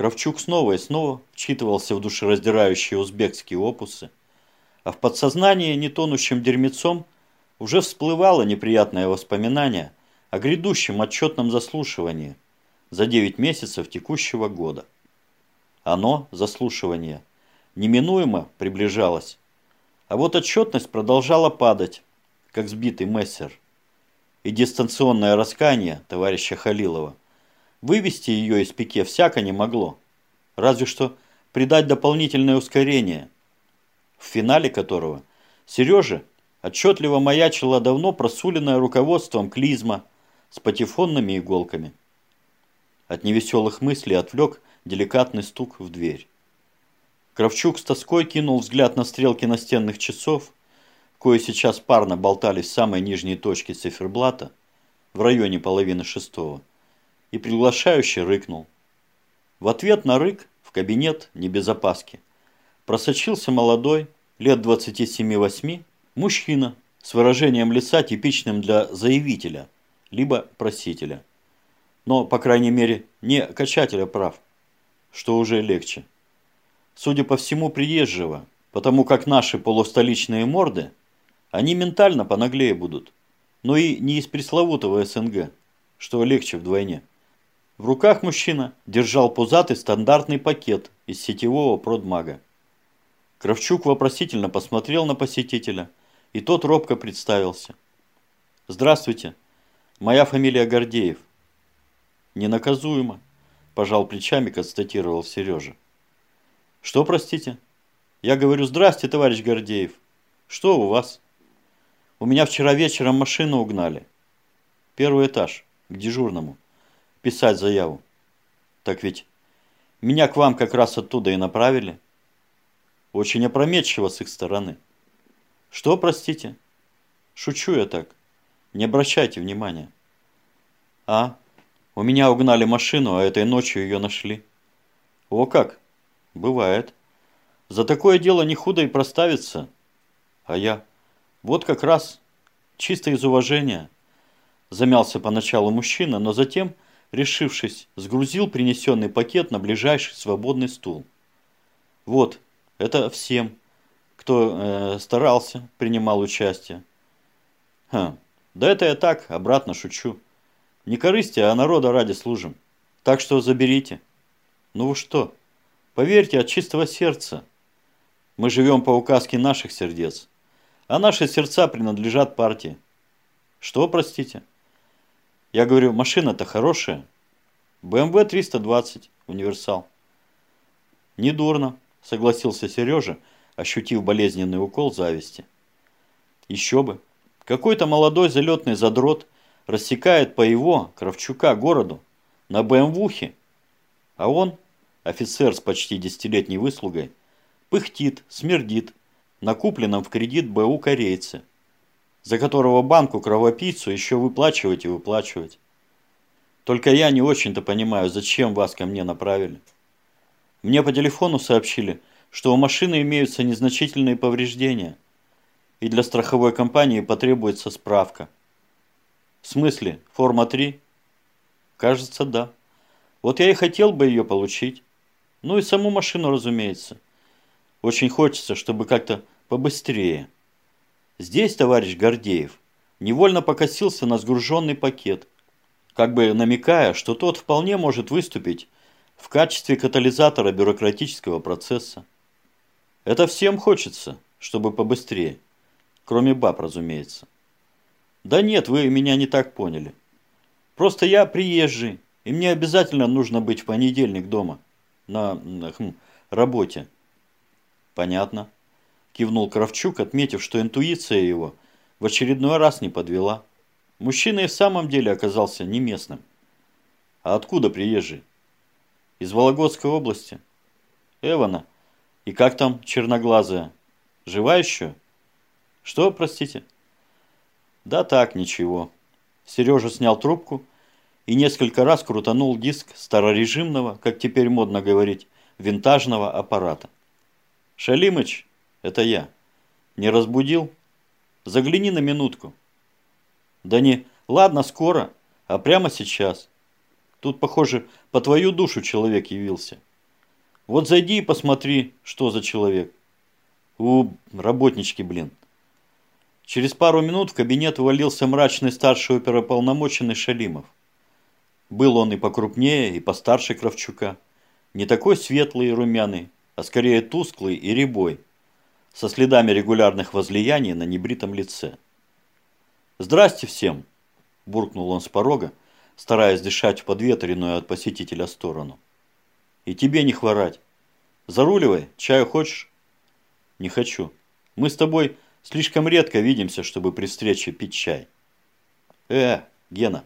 Кравчук снова и снова вчитывался в душераздирающие узбекские опусы, а в подсознании нетонущим дерьмецом уже всплывало неприятное воспоминание о грядущем отчетном заслушивании за 9 месяцев текущего года. Оно, заслушивание, неминуемо приближалось, а вот отчетность продолжала падать, как сбитый мессер. И дистанционное раскаяние товарища Халилова вывести ее из пике всяко не могло, разве что придать дополнительное ускорение, в финале которого Сереже отчетливо маячило давно просуленное руководством клизма с патефонными иголками. От невеселых мыслей отвлек деликатный стук в дверь. Кравчук с тоской кинул взгляд на стрелки настенных часов, кое сейчас парно болтались в самой нижней точке циферблата, в районе половины шестого, и приглашающе рыкнул. В ответ на рык в кабинет не без опаски просочился молодой, лет 27-8, мужчина с выражением лица типичным для заявителя, либо просителя. Но, по крайней мере, не качателя прав, что уже легче. Судя по всему, приезжего, потому как наши полустоличные морды, они ментально понаглее будут, но и не из пресловутого СНГ, что легче вдвойне. В руках мужчина держал пузатый стандартный пакет из сетевого продмага. Кравчук вопросительно посмотрел на посетителя, и тот робко представился. «Здравствуйте, моя фамилия Гордеев». «Ненаказуемо», – пожал плечами, констатировал Сережа. «Что, простите?» «Я говорю, здрасте, товарищ Гордеев. Что у вас?» «У меня вчера вечером машину угнали. Первый этаж, к дежурному. Писать заяву. Так ведь меня к вам как раз оттуда и направили». Очень опрометчиво с их стороны. Что, простите? Шучу я так. Не обращайте внимания. А, у меня угнали машину, а этой ночью ее нашли. О как, бывает. За такое дело не худо и проставиться. А я, вот как раз, чисто из уважения. Замялся поначалу мужчина, но затем, решившись, сгрузил принесенный пакет на ближайший свободный стул. Вот, это всем, кто э, старался, принимал участие. Ха, да это я так, обратно шучу. Не корысти, а народа ради служим. Так что заберите. Ну вы что, поверьте от чистого сердца. Мы живем по указке наших сердец, а наши сердца принадлежат партии. Что, простите? Я говорю, машина-то хорошая. BMW 320, универсал. Недурно согласился Сережа, ощутив болезненный укол зависти. Еще бы. Какой-то молодой залетный задрот рассекает по его, Кравчука, городу на БМВухе, а он, офицер с почти десятилетней выслугой, пыхтит, смердит на купленном в кредит БУ корейце, за которого банку кровопийцу еще выплачивать и выплачивать. Только я не очень-то понимаю, зачем вас ко мне направили. Мне по телефону сообщили, что у машины имеются незначительные повреждения, и для страховой компании потребуется справка. В смысле, форма 3? Кажется, да. Вот я и хотел бы ее получить. Ну и саму машину, разумеется. Очень хочется, чтобы как-то побыстрее. Здесь товарищ Гордеев невольно покосился на сгруженный пакет, как бы намекая, что тот вполне может выступить в качестве катализатора бюрократического процесса. Это всем хочется, чтобы побыстрее. Кроме баб, разумеется. Да нет, вы меня не так поняли. Просто я приезжий, и мне обязательно нужно быть в понедельник дома. На хм, работе. Понятно. Кивнул Кравчук, отметив, что интуиция его в очередной раз не подвела. Мужчина и в самом деле оказался не местным. А откуда приезжий? Из Вологодской области. Эвана. И как там черноглазая? Жива еще? Что, простите? Да так, ничего. Сережа снял трубку и несколько раз крутанул диск старорежимного, как теперь модно говорить, винтажного аппарата. Шалимыч, это я. Не разбудил? Загляни на минутку. Да не, ладно, скоро, а прямо сейчас. Тут, похоже, по твою душу человек явился. Вот зайди и посмотри, что за человек. У, работнички, блин. Через пару минут в кабинет ввалился мрачный старший оперополномоченный Шалимов. Был он и покрупнее, и постарше Кравчука. Не такой светлый и румяный, а скорее тусклый и рябой, со следами регулярных возлияний на небритом лице. «Здрасте всем!» – буркнул он с порога, стараясь дышать в подветренную от посетителя сторону. «И тебе не хворать. Заруливай, чаю хочешь?» «Не хочу. Мы с тобой слишком редко видимся, чтобы при встрече пить чай». «Э, Гена,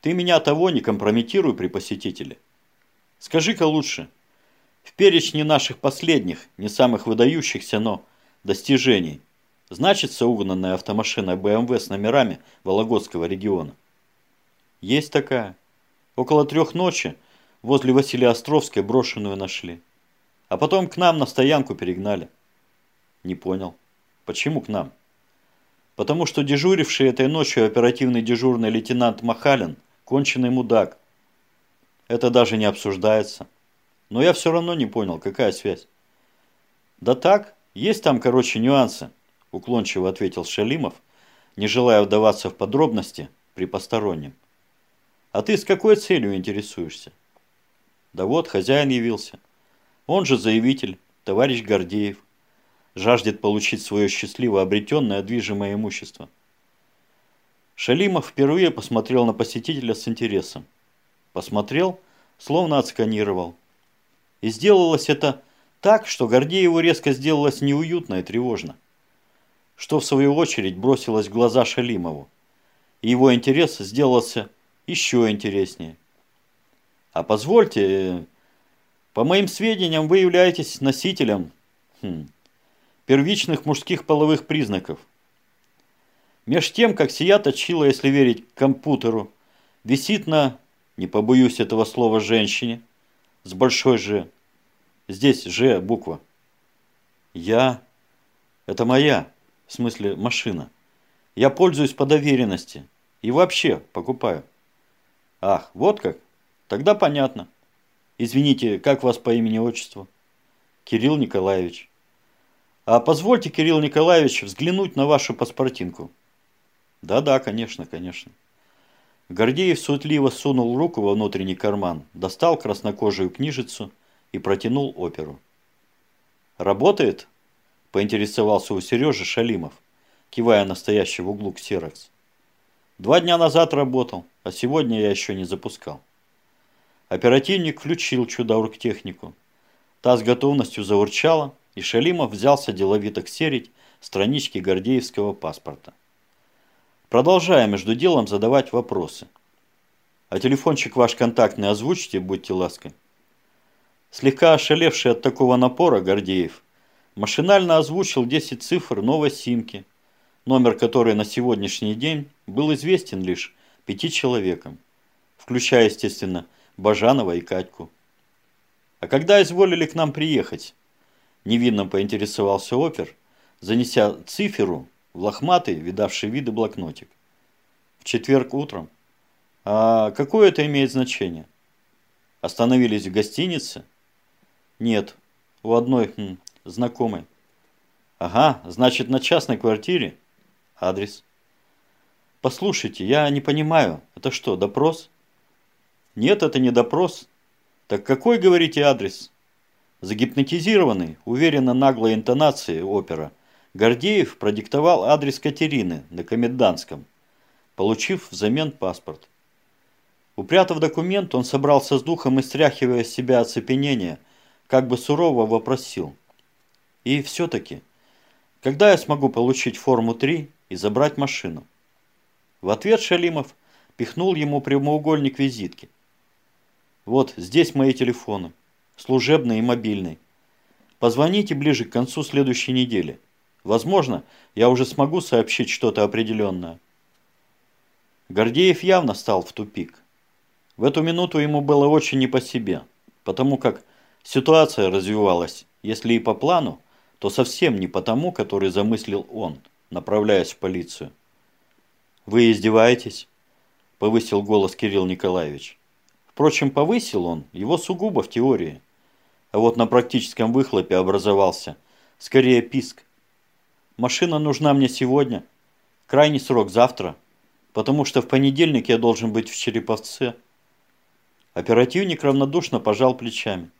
ты меня того не компрометируй при посетителе. Скажи-ка лучше, в перечне наших последних, не самых выдающихся, но достижений, значится угнанная автомашина BMW с номерами Вологодского региона? Есть такая. Около трех ночи возле Василия Островской брошенную нашли. А потом к нам на стоянку перегнали. Не понял. Почему к нам? Потому что дежуривший этой ночью оперативный дежурный лейтенант Махалин – конченый мудак. Это даже не обсуждается. Но я все равно не понял, какая связь. Да так, есть там, короче, нюансы, уклончиво ответил Шалимов, не желая вдаваться в подробности при постороннем. А ты с какой целью интересуешься? Да вот, хозяин явился. Он же заявитель, товарищ Гордеев жаждет получить свое счастливо обретенное движимое имущество. Шалимов впервые посмотрел на посетителя с интересом. Посмотрел, словно отсканировал. И сделалось это так, что Гордееву резко сделалось неуютно и тревожно. Что в свою очередь бросилось в глаза Шалимову. И его интерес сделался еще интереснее. А позвольте, по моим сведениям, вы являетесь носителем хм, первичных мужских половых признаков. Меж тем, как сия точила, если верить компьютеру, висит на, не побоюсь этого слова, женщине, с большой «Ж». Здесь «Ж» буква. Я, это моя, в смысле машина. Я пользуюсь по доверенности и вообще покупаю. Ах, вот как? Тогда понятно. Извините, как вас по имени-отчеству? Кирилл Николаевич. А позвольте, Кирилл Николаевич, взглянуть на вашу паспортинку. Да-да, конечно, конечно. Гордеев суетливо сунул руку во внутренний карман, достал краснокожую книжицу и протянул оперу. «Работает?» – поинтересовался у Сережи Шалимов, кивая на стоящий в углу ксерокс. «Два дня назад работал, а сегодня я еще не запускал». Оперативник включил чудо-оргтехнику. Та с готовностью заурчала, и Шалимов взялся деловито ксерить странички Гордеевского паспорта. Продолжая между делом задавать вопросы. А телефончик ваш контактный озвучите, будьте лаской. Слегка ошалевший от такого напора Гордеев машинально озвучил 10 цифр новой симки, номер которой на сегодняшний день был известен лишь пяти человекам, включая, естественно, Бажанова и Катьку. А когда изволили к нам приехать? Невинно поинтересовался опер, занеся циферу в лохматый, видавший виды блокнотик. В четверг утром. А какое это имеет значение? Остановились в гостинице? Нет, у одной хм, знакомой. Ага, значит на частной квартире? Адрес. Послушайте, я не понимаю, это что, допрос? Нет, это не допрос. Так какой, говорите, адрес? Загипнотизированный, уверенно наглой интонацией опера, Гордеев продиктовал адрес Катерины на Комендантском, получив взамен паспорт. Упрятав документ, он собрался с духом и, стряхивая с себя оцепенение, как бы сурово вопросил. И все-таки, когда я смогу получить форму 3 и забрать машину? В ответ Шалимов пихнул ему прямоугольник визитки. Вот здесь мои телефоны служебный и мобильный. Позвоните ближе к концу следующей недели. Возможно, я уже смогу сообщить что-то определенное. Гордеев явно стал в тупик. В эту минуту ему было очень не по себе, потому как ситуация развивалась, если и по плану, то совсем не по тому, который замыслил он, направляясь в полицию. «Вы издеваетесь?» – повысил голос Кирилл Николаевич. Впрочем, повысил он его сугубо в теории. а вот на практическом выхлопе образовался скорее писк. Машина нужна мне сегодня, крайний срок завтра, потому что в понедельник я должен быть в Череповце. Оперативник равнодушно пожал плечами.